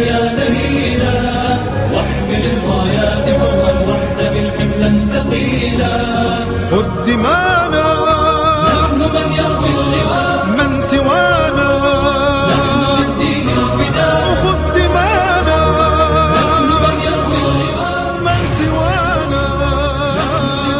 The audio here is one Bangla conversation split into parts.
ذليلا واحمل الرايات حرا واحتمل حملا ثقيلا. خذ دمانا نحن من يروي اللواء. من سوانا. للدين الفداء. خذ دمانا نحن من يروي اللواء. من سوانا.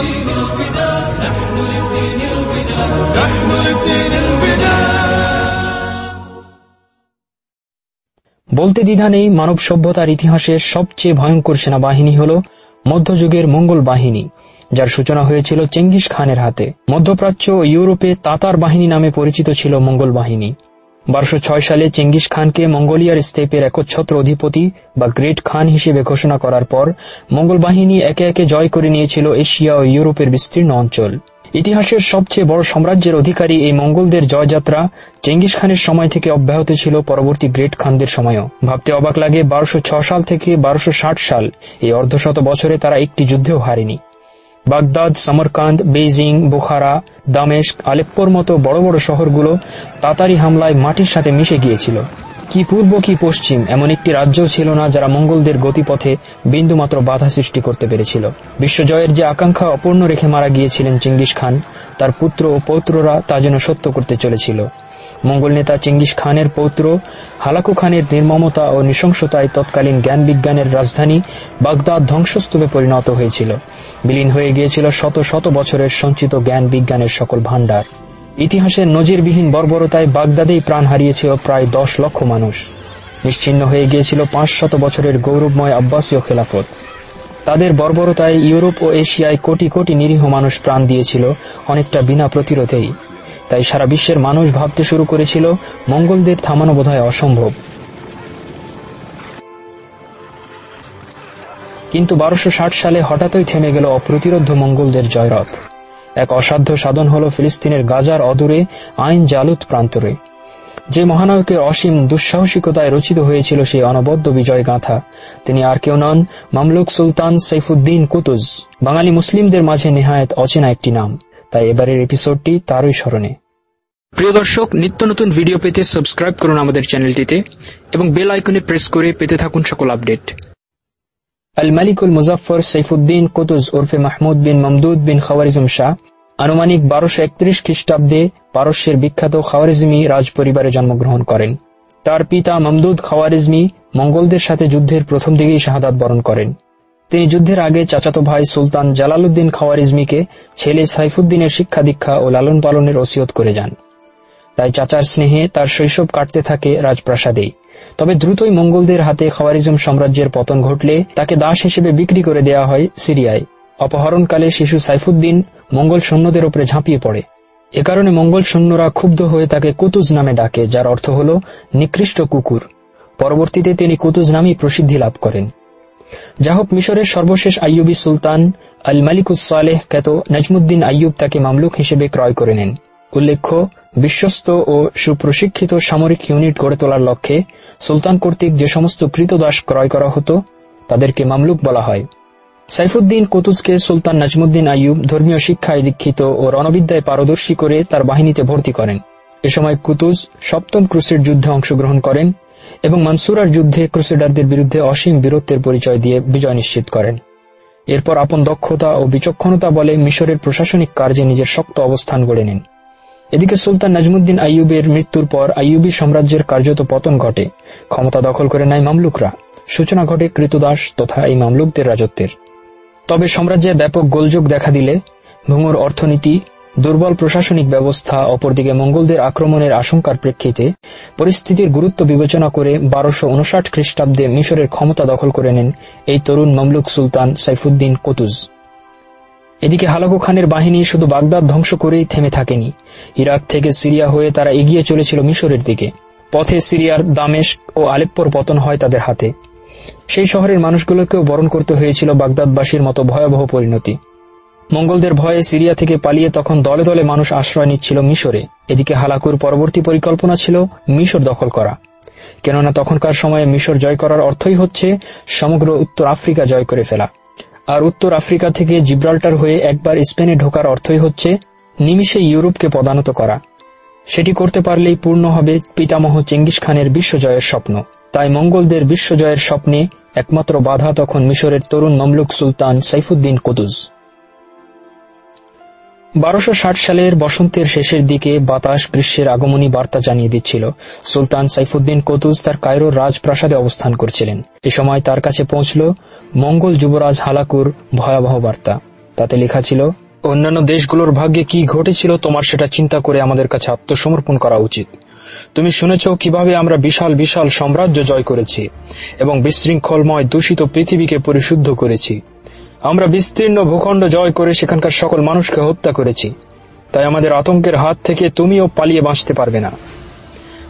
للدين الفداء. نحن للدين الفداء. نحن للدين الفداء বলতে দ্বিধা নেই, মানব সভ্যতার ইতিহাসের সবচেয়ে ভয়ঙ্কর সেনাবাহিনী হল মধ্যযুগের মঙ্গল বাহিনী, যার সূচনা হয়েছিল চেঙ্গিস খানের হাতে। মধ্যপ্রাচ্য ও ইউরোপে তাতার বাহিনী নামে পরিচিত ছিল মঙ্গল বাহিনী। বারোশো ছয় সালে চেঙ্গিস খানকে মঙ্গোলিয়ার স্টেপের একচ্ছত্র অধিপতি বা গ্রেট খান হিসেবে ঘোষণা করার পর মঙ্গল বাহিনী একে একে জয় করে নিয়েছিল এশিয়া ও ইউরোপের বিস্তীর্ণ অঞ্চল। ইতিহাসের সবচেয়ে বড় সাম্রাজ্যের অধিকারী এই মঙ্গলদের জয়যাত্রা চেঙ্গিস খানের সময় থেকে অব্যাহত ছিল পরবর্তী গ্রেট খানদের সময়ও। ভাবতে অবাক লাগে বারোশো সাল থেকে বারোশো সাল, এই অর্ধশত বছরে তারা একটি যুদ্ধেও হারেনি। Baghdad, Samarkand, Beijing, Bukhara, Damascus, আলেপ্পোর মতো বড় বড় শহরগুলো তাতারি হামলায় মাটির সাথে মিশে গিয়েছিল। কি পূর্ব কি পশ্চিম এমন একটি রাজ্যও ছিল না যারা মঙ্গলদের গতিপথে বিন্দুমাত্র বাধা সৃষ্টি করতে পেরেছিল। বিশ্বজয়ের যে আকাঙ্ক্ষা অপূর্ণ রেখে মারা গিয়েছিলেন চিঙ্গিস খান, তার পুত্র ও পৌত্ররা তা যেন সত্য করতে চলেছিল। মঙ্গল নেতা চিঙ্গিস খানের পৌত্র হালাকু খানের নির্মমতা ও নৃশংসতায় তৎকালীন জ্ঞান বিজ্ঞানের রাজধানী বাগদাদ ধ্বংসস্তূপে পরিণত হয়েছিল। বিলীন হয়ে গিয়েছিল শত শত বছরের সঞ্চিত জ্ঞান বিজ্ঞানের সকল ভাণ্ডার। ইতিহাসের নজিরবিহীন বর্বরতায় বাগদাদেই প্রাণ হারিয়েছিল প্রায় দশ লক্ষ মানুষ। নিশ্চিন্ন হয়ে গিয়েছিল পাঁচ শত বছরের গৌরবময় আব্বাসীয় খেলাফত। তাদের বর্বরতায় ইউরোপ ও এশিয়ায় কোটি কোটি নিরীহ মানুষ প্রাণ দিয়েছিল, অনেকটা বিনা প্রতিরোধেই। তাই সারা বিশ্বের মানুষ ভাবতে শুরু করেছিল, মঙ্গলদের থামানো বোধহয় অসম্ভব। কিন্তু বারোশো সালে হঠাৎই থেমে গেল অপ্রতিরোধ মঙ্গলদের জয়রথ। এক অসাধ্য সাধন হল ফিলিস্তিনের গাজার অদূরে আইন জালুত প্রান্তরে। যে মহানায়কের অসীম দুঃসাহসিকতায় রচিত হয়েছিল সেই অনবদ্য বিজয় গাথা। তিনি আর কেউ নন, মামলুক সুলতান সৈফুদ্দিন কুতুজ। বাঙালি মুসলিমদের মাঝে নেহায়েত অচেনা একটি নাম। তাই এবারের এপিসোডটি তারই স্মরণে। প্রিয় দর্শক, নিত্য নতুন ভিডিও পেতে সাবস্ক্রাইব করুন আমাদের চ্যানেলটিতে এবং বেল আইকনে প্রেস করে পেতে থাকুন সকল আপডেট। আল মালিকুল মুজাফর সৈফুদ্দিন কুতুজ ওরফে মাহমুদ বিন মমদুদ বিন খাওয়ারিজম শাহ, আনুমানিক বারোশো একত্রিশ খ্রিস্টাব্দে পারস্যের বিখ্যাত খাওয়ারিজমি রাজ পরিবারে জন্মগ্রহণ করেন। তার পিতা মমদুদ খাওয়ারিজমি মঙ্গলদের সাথে যুদ্ধের প্রথম দিকেই শাহাদাত বরণ করেন। তিনি যুদ্ধের আগে চাচাতো ভাই সুলতান জালালউদ্দিন খাওয়ারিজমিকে ছেলে সাইফুদ্দিনের শিক্ষা দীক্ষা ও লালন পালনের ওসিয়ত করে যান। তাই চাচার স্নেহে তার শৈশব কাটতে থাকে রাজপ্রাসাদেই। তবে দ্রুতই মঙ্গলদের হাতে খাওয়ারিজম সাম্রাজ্যের পতন ঘটলে তাকে দাস হিসেবে বিক্রি করে দেওয়া হয় সিরিয়ায়। অপহরণকালে শিশু সাইফুদ্দিন মঙ্গল সৈন্যদের উপরে ঝাঁপিয়ে পড়ে। এ কারণে মঙ্গল সৈন্যরা ক্ষুব্ধ হয়ে তাকে কুতুজ নামে ডাকে, যার অর্থ হল নিকৃষ্ট কুকুর। পরবর্তীতে তিনি কুতুজ নামেই প্রসিদ্ধি লাভ করেন। যাহোক মিশরের সর্বশেষ আইয়ুবী সুলতান আল মালিকুস সালেহ খ্যাত নজমুদ্দিন আইয়ুব তাকে মামলুক হিসেবে ক্রয় করে নেন। উল্লেখ্য বিশ্বস্ত ও সুপ্রশিক্ষিত সামরিক ইউনিট গড়ে তোলার লক্ষ্যে সুলতান কর্তৃক যে সমস্ত কৃতদাস ক্রয় করা হতো, তাদেরকে মামলুক বলা হয়। সাইফুদ্দিন কুতুজকে সুলতান নাজমুদ্দিন আইয়ুব ধর্মীয় শিক্ষায় দীক্ষিত ও রণবিদ্যায় পারদর্শী করে তার বাহিনীতে ভর্তি করেন। এ সময় কুতুজ সপ্তম ক্রুসের যুদ্ধে অংশগ্রহণ করেন এবং মানসুরার যুদ্ধে ক্রুসেডারদের বিরুদ্ধে অসীম বীরত্বের পরিচয় দিয়ে বিজয় নিশ্চিত করেন। এরপর আপন দক্ষতা ও বিচক্ষণতা বলে মিশরের প্রশাসনিক কার্যে নিজের শক্ত অবস্থান গড়ে নেন। এদিকে সুলতান নাজমুদ্দিন আইয়ুবের মৃত্যুর পর আইয়ুবী সাম্রাজ্যের কার্যত পতন ঘটে। ক্ষমতা দখল করে নেয় মামলুকরা। সূচনা ঘটে কৃতদাস তথা এই মামলুকদের রাজত্বের। তবে সাম্রাজ্যে ব্যাপক গোলযোগ দেখা দিলে ভঙ্গুর অর্থনীতি, দুর্বল প্রশাসনিক ব্যবস্থা, অপরদিকে মঙ্গলদের আক্রমণের আশঙ্কার প্রেক্ষিতে পরিস্থিতির গুরুত্ব বিবেচনা করে বারোশো উনষাট খ্রিস্টাব্দে মিশরের ক্ষমতা দখল করে নেন এই তরুণ মামলুক সুলতান সাইফুদ্দিন কুতুজ। এদিকে হালাকু খানের বাহিনী শুধু বাগদাদ ধ্বংস করেই থেমে থাকেনি। ইরাক থেকে সিরিয়া হয়ে তারা এগিয়ে চলেছিল মিশরের দিকে। পথে সিরিয়ার দামেশ ও আলেপ্পোর পতন হয় তাদের হাতে। সেই শহরের মানুষগুলোকেও বরণ করতে হয়েছিল বাগদাদবাসীর মতো ভয়াবহ পরিণতি। মঙ্গলদের ভয়ে সিরিয়া থেকে পালিয়ে তখন দলে দলে মানুষ আশ্রয় নিচ্ছিল মিশরে। এদিকে হালাকুর পরবর্তী পরিকল্পনা ছিল মিশর দখল করা। কেননা তখনকার সময়ে মিশর জয় করার অর্থই হচ্ছে সমগ্র উত্তর আফ্রিকা জয় করে ফেলা। আর উত্তর আফ্রিকা থেকে জিব্রাল্টার হয়ে একবার স্পেনে ঢোকার অর্থই হচ্ছে নিমিষে ইউরোপকে পদানত করা। সেটি করতে পারলেই পূর্ণ হবে পিতামহ চেঙ্গিস খানের বিশ্বজয়ের স্বপ্ন। তাই মঙ্গলদের বিশ্বজয়ের স্বপ্নে একমাত্র বাধা তখন মিশরের তরুণ মমলুক সুলতান সাইফুদ্দিন কুদুস। বারোশো সালের বসন্তের শেষের দিকে বাতাস, গ্রীষ্মের আগমনী বার্তা জানিয়ে দিচ্ছিল। সুলতান সাইফুদ্দিন কতুজ তার কায়রোর রাজপ্রাসাদে অবস্থান করছিলেন। এ সময় তার কাছে পৌঁছল মঙ্গল যুবরাজ হালাকুর ভয়াবহ বার্তা। তাতে লেখা ছিল, অন্যান্য দেশগুলোর ভাগ্যে কি ঘটেছিল তোমার সেটা চিন্তা করে আমাদের কাছে আত্মসমর্পণ করা উচিত। তুমি শুনেছ কীভাবে আমরা বিশাল বিশাল সাম্রাজ্য জয় করেছি এবং বিশৃঙ্খলময় দূষিত পৃথিবীকে পরিশুদ্ধ করেছি। আমরা বিস্তীর্ণ ভূখণ্ড জয় করে সেখানকার সকল মানুষকে হত্যা করেছি। তাই আমাদের আতঙ্কের হাত থেকে তুমিও পালিয়ে বাঁচতে পারবে না।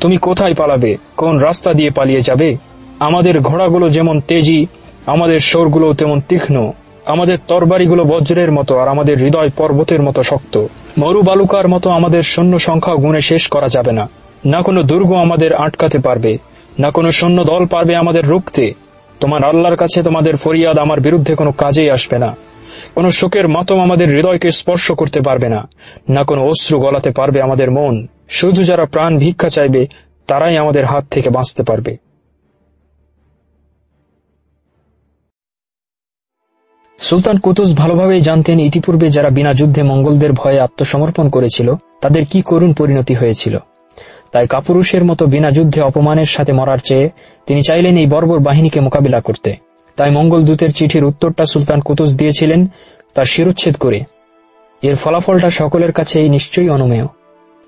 তুমি কোথায় পালাবে? কোন রাস্তা দিয়ে পালিয়ে যাবে? আমাদের ঘোড়াগুলো যেমন তেজি, আমাদের সোরগুলো তেমন তীক্ষ্ণ। আমাদের তরবারিগুলো বজ্রের মতো আর আমাদের হৃদয় পর্বতের মতো শক্ত। মরু বালুকার মতো আমাদের সৈন্য সংখ্যা গুণে শেষ করা যাবে না। না কোনো দুর্গ আমাদের আটকাতে পারবে, না কোনো সৈন্য দল পারবে আমাদের রুখতে। তোমার আল্লাহর কাছে তোমাদের ফরিয়াদ আমার বিরুদ্ধে কোনো কাজেই আসবে না। কোনো শোকের মাতম আমাদের হৃদয়কে স্পর্শ করতে পারবে না না কোনো অশ্রু গলাতে পারবে আমাদের মন। শুধু যারা প্রাণ ভিক্ষা চাইবে, তারাই আমাদের হাত থেকে বাঁচতে পারবে। সুলতান কুতুস ভালোভাবেই জানতেন ইতিপূর্বে যারা বিনা যুদ্ধে মঙ্গলদের ভয়ে আত্মসমর্পণ করেছিল, তাদের কি করুণ পরিণতি হয়েছিল। তাই কাপুরুষের মতো বিনা যুদ্ধে অপমানের সাথে মরার চেয়ে তিনি চাইলেন এই বর্বর বাহিনীকে মোকাবিলা করতে। তাই মঙ্গল দূতের চিঠির উত্তরটা সুলতান কুতুস দিয়েছিলেন, তার শিরুচ্ছেদ করে। এর ফলাফলটা সকলের কাছেই নিশ্চয়ই অনুমেয়।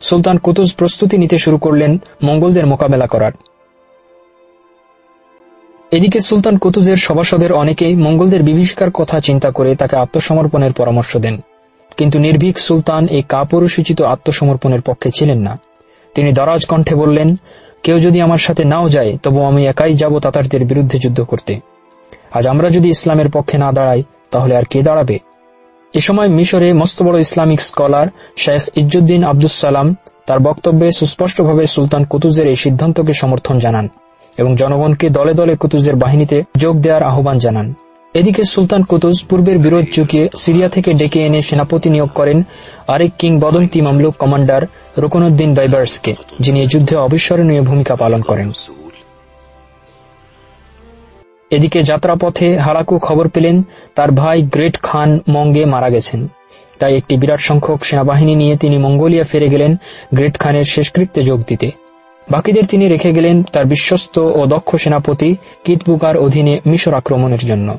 সুলতান কুতুস প্রস্তুতি নিতে শুরু করলেন মঙ্গলদের মোকাবেলা করার। এদিকে সুলতান কুতুজের সভাসদের অনেকেই মঙ্গলদের বিভীষিকার কথা চিন্তা করে তাকে আত্মসমর্পণের পরামর্শ দেন। কিন্তু নির্ভীক সুলতান এই কাপুরুষোচিত আত্মসমর্পণের পক্ষে ছিলেন না। তিনি দরাজ কণ্ঠে বললেন, কেউ যদি আমার সাথে নাও যায়, তবু আমি একাই যাব তাতারদের বিরুদ্ধে যুদ্ধ করতে। আজ আমরা যদি ইসলামের পক্ষে না দাঁড়াই, তাহলে আর কে দাঁড়াবে? এ সময় মিশরে মস্ত বড় Islamic scholar Sheikh Izzuddin Abdus Salam তার বক্তব্যে সুস্পষ্টভাবে সুলতান কুতুজের এই সিদ্ধান্তকে সমর্থন জানান এবং জনগণকে দলে দলে কুতুজের বাহিনীতে যোগ দেওয়ার আহ্বান জানান। এদিকে সুলতান কুতুজ পূর্বের বিরোধ চুকিয়ে সিরিয়া থেকে ডেকে এনে সেনাপতি নিয়োগ করেন আরেক কিংবদন্তি মামলুক কমান্ডার রুকনুদ্দিন বাইবার্সকে যিনি যুদ্ধে অবিস্মরণীয় ভূমিকা পালন করেন। এদিকে যাত্রাপথে হালাকু খবর পেলেন, তার ভাই গ্রেট খান মঙ্গে মারা গেছেন। তাই একটি বিরাট সংখ্যক সেনাবাহিনী নিয়ে তিনি মঙ্গোলিয়া ফিরে গেলেন গ্রেট খানের শেষকৃত্যে যোগ দিতে। বাকিদের তিনি রেখে গেলেন তার বিশ্বস্ত ও দক্ষ সেনাপতি কিতবুকার অধীনে মিশর আক্রমণের জন্য।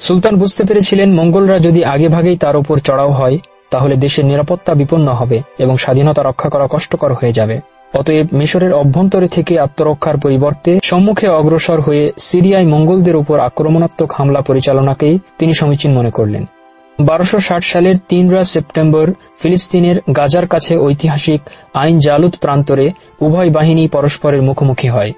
সুলতান বুঝতে পেরেছিলেন মঙ্গলরা যদি আগেভাগেই তার উপর চড়াও হয়, তাহলে দেশের নিরাপত্তা বিপন্ন হবে এবং স্বাধীনতা রক্ষা করা কষ্টকর হয়ে যাবে। অতএব মিশরের অভ্যন্তরে থেকে আত্মরক্ষার পরিবর্তে সম্মুখে অগ্রসর হয়ে সিরিয়ায় মঙ্গলদের উপর আক্রমণাত্মক হামলা পরিচালনাকেই তিনি সমীচীন মনে করলেন। বারোশো সালের তিনরা সেপ্টেম্বর ফিলিস্তিনের গাজার কাছে ঐতিহাসিক আইন জালুত প্রান্তরে উভয় বাহিনী পরস্পরের মুখোমুখি হয়।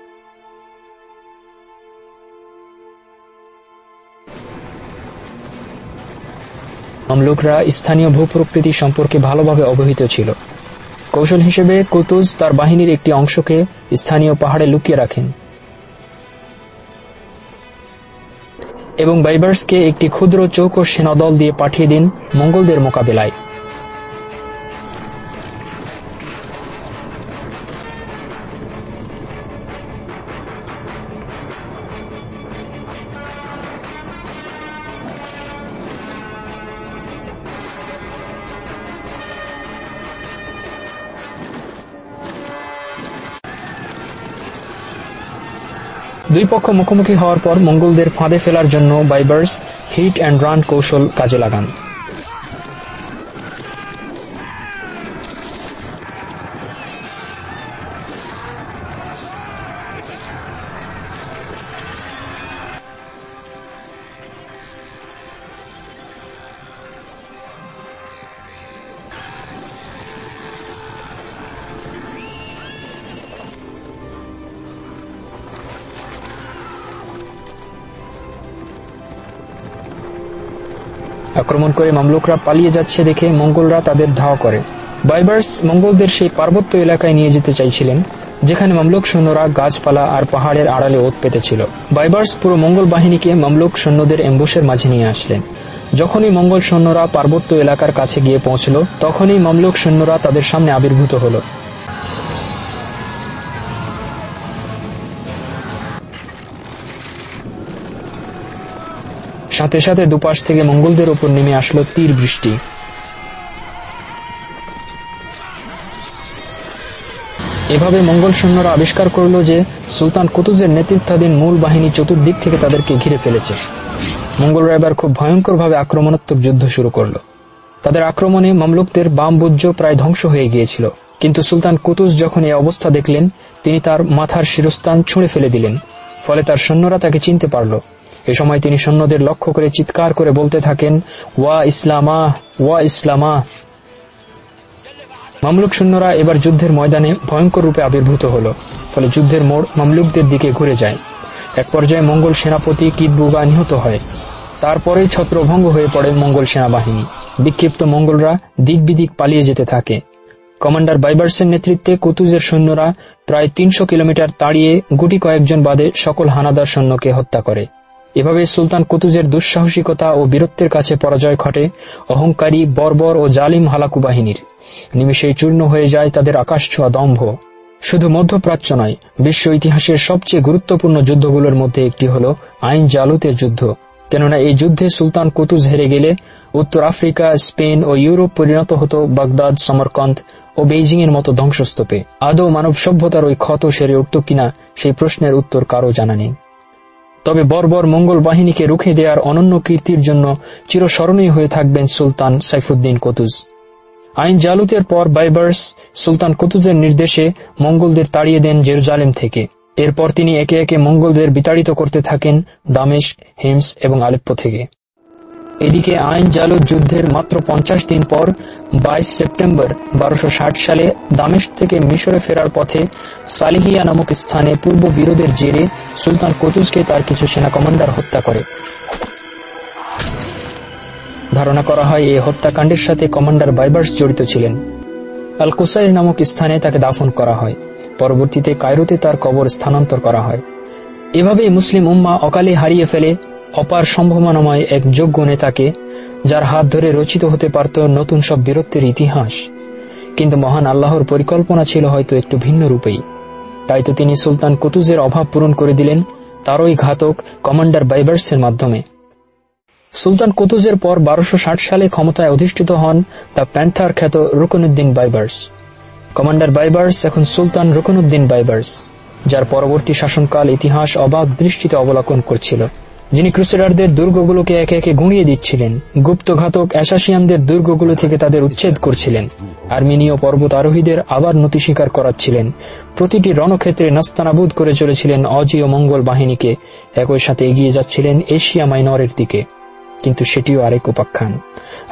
মামলুকরা স্থানীয় ভূপ্রকৃতি সম্পর্কে ভালোভাবে অবহিত ছিল। কৌশল হিসেবে কুতুজ তার বাহিনীর একটি অংশকে স্থানীয় পাহাড়ে লুকিয়ে রাখেন। এবং বাইবার্সকে একটি ক্ষুদ্র চৌকো সেনাদল দিয়ে পাঠিয়ে দিন মঙ্গলদের মোকাবিলায়। দুই পক্ষ মুখোমুখি হওয়ার পর মঙ্গলদের ফাঁদে ফেলার জন্য বাইবার্স হিট অ্যান্ড রান কৌশল কাজে লাগান। আক্রমণ করে মামলুকরা পালিয়ে যাচ্ছে দেখে মঙ্গলরা তাদের ধাওয়া করে। বাইবার্স মঙ্গলদের সেই পার্বত্য এলাকায় নিয়ে যেতে চাইছিলেন, যেখানে মামলুক সৈন্যরা গাছপালা আর পাহাড়ের আড়ালে ওত পেতেছিল। বাইবার্স পুরো মঙ্গল বাহিনীকে মামলুক সৈন্যদের এম্বুসের মাঝে নিয়ে আসলেন। যখনই মঙ্গল সৈন্যরা পার্বত্য এলাকার কাছে গিয়ে পৌঁছল, তখনই মামলুক সৈন্যরা তাদের সামনে আবির্ভূত হল। সাথে সাথে দুপাশ থেকে মঙ্গলদের উপর নেমে আসলো তীর বৃষ্টি। এভাবে মঙ্গল সৈন্যরা আবিষ্কার করল যে সুলতান কুতুজের নেতৃত্বাধীন মূল বাহিনী চতুর্দিক থেকে তাদেরকে ঘিরে ফেলেছে। মঙ্গলরা এবার খুব ভয়ঙ্করভাবে আক্রমণাত্মক যুদ্ধ শুরু করল। তাদের আক্রমণে মামলুকদের বাম বুজ্জ প্রায় ধ্বংস হয়ে গিয়েছিল। কিন্তু সুলতান কুতুজ যখন এই অবস্থা দেখলেন, তিনি তার মাথার শিরস্থান ছুঁড়ে ফেলে দিলেন। ফলে তার সৈন্যরা তাকে চিনতে পারল। এ সময় তিনি সৈন্যদের লক্ষ্য করে চিৎকার করে বলতে থাকেন, ওয়া ইসলামা ওয়া ইসলামা। মামলুক সৈন্যরা এবার যুদ্ধের ময়দানে ভয়ঙ্কর রূপে আবির্ভূত হল, ফলে যুদ্ধের মোড় মামলুকদের দিকে ঘুরে যায়। এক পর্যায়ে মঙ্গল সেনাপতি কিদবুগা নিহত হয়। তারপরেই ছত্রভঙ্গ হয়ে পড়ে মঙ্গল সেনাবাহিনী। বিক্ষিপ্ত মঙ্গলরা দিক বিদিক পালিয়ে যেতে থাকে। কমান্ডার বাইবার্সের নেতৃত্বে কুতুজের সৈন্যরা প্রায় তিনশো কিলোমিটার তাড়িয়ে গুটি কয়েকজন বাদে সকল হানাদার সৈন্যকে হত্যা করে। এভাবে সুলতান কুতুজের দুঃসাহসিকতা ও বীরত্বের কাছে পরাজয় ঘটে, অহংকারী, বর্বর ও জালিম হালাকু বাহিনীর। নিমিষেই চূর্ণ হয়ে যায় তাদের আকাশ ছোঁয়া দম্ভ। শুধু মধ্যপ্রাচ্য নয়, বিশ্ব ইতিহাসের সবচেয়ে গুরুত্বপূর্ণ যুদ্ধগুলোর মধ্যে একটি হল আইন জালুতের যুদ্ধ। কেননা এই যুদ্ধে সুলতান কুতুজ হেরে গেলে উত্তর আফ্রিকা, স্পেন ও ইউরোপ পরিণত হতো বাগদাদ, সমরকন্দ ও বেইজিং এর মতো ধ্বংসস্তূপে। আদৌ মানব সভ্যতার ওই ক্ষত সেরে উঠত কিনা, সেই প্রশ্নের উত্তর কারও জানা নেই। তবে বর্বর মঙ্গল বাহিনীকে রুখে দেওয়ার অনন্য কীর্তির জন্য চিরস্মরণীয় হয়ে থাকবেন সুলতান সাইফুদ্দিন কতুজ। আইন জালুতের পর বাইবার্স সুলতান কুতুজের নির্দেশে মঙ্গলদের তাড়িয়ে দেন জেরুজালেম থেকে। এরপর তিনি একে একে মঙ্গলদের বিতাড়িত করতে থাকেন দামেশ, হিমস এবং আলেপ্পো থেকে। এদিকে আইন জালুত যুদ্ধের মাত্র পঞ্চাশ দিন পর বাইশ সেপ্টেম্বর বারোশো সালে দামেশ থেকে মিশরে ফেরার পথে সালিহিয়া নামক স্থানে পূর্ব বিরোধের জেরে সুলতান কতুজকে তার কিছু সেনা কমান্ডার হত্যা করে। ধারণা করা হয় এই হত্যাকাণ্ডের সাথে কমান্ডার বাইবার্স জড়িত ছিলেন। আল কুসাইর নামক স্থানে তাকে দাফন করা হয়। পরবর্তীতে কায়রোতে তার কবর স্থানান্তর করা হয়। এভাবেই মুসলিম উম্মা অকালে হারিয়ে ফেলে অপার সম্ভাবনাময় এক যোগ্য নেতাকে যার হাত ধরে রচিত হতে পারত নতুন সব বীরত্বের ইতিহাস। কিন্তু মহান আল্লাহর পরিকল্পনা ছিল হয়তো একটু ভিন্ন রূপেই। তাই তো তিনি সুলতান কুতুজের অভাব পূরণ করে দিলেন তারই ঘাতক কমান্ডার বাইবার্সের মাধ্যমে। সুলতান কুতুজের পর বারোশো সালে ক্ষমতায় অধিষ্ঠিত হন দ্য প্যান্থার খ্যাত রুকনুদ্দিন বাইবার্স। কমান্ডার বাইবার্স এখন সুলতান রুকনুদ্দিন বাইবার্স, যার পরবর্তী শাসনকাল ইতিহাস অবাধ দৃষ্টিতে অবলোকন করছিল। যিনি ক্রুসেডারদের দুর্গগুলোকে একে একে গুঁড়িয়ে দিচ্ছিলেন গুপ্তঘাতক অ্যাসাসিয়ানদের দুর্গগুলো থেকে তাদের উচ্ছেদ করছিলেন। আর্মেনীয় পর্বত আরোহীদের আবার নতি স্বীকার করাচ্ছিলেন। প্রতিটি রণক্ষেত্রে নাস্তানাবুদ করে চলেছিলেন অজীয় মঙ্গল বাহিনীকে। একই সাথে এগিয়ে যাচ্ছিলেন এশিয়া মাইনরের দিকে। কিন্তু সেটিও আরেক উপাখ্যান।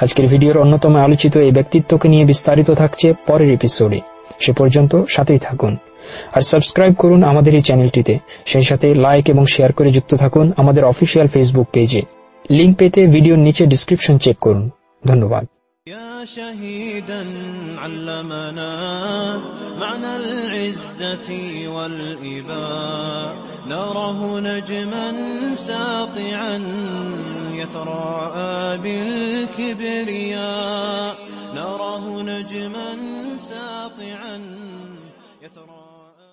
আজকের ভিডিওর অন্যতম আলোচিত এই ব্যক্তিত্বকে নিয়ে বিস্তারিত থাকছে পরের এপিসোডে। সে পর্যন্ত সাথেই থাকুন। আর সাবস্ক্রাইব করুন আমাদের এই চ্যানেলটিতে সেই সাথে লাইক এবং শেয়ার করে যুক্ত থাকুন আমাদের অফিসিয়াল ফেসবুক পেজে লিঙ্ক পেতে ভিডিওর নিচে ডিসক্রিপশন চেক করুন ধন্যবাদ يا شهيدا علمنا معنى العزة والإباء نراه نجما ساطعا يتراءى بالكبرياء نراه نجما ساطعا يتراءى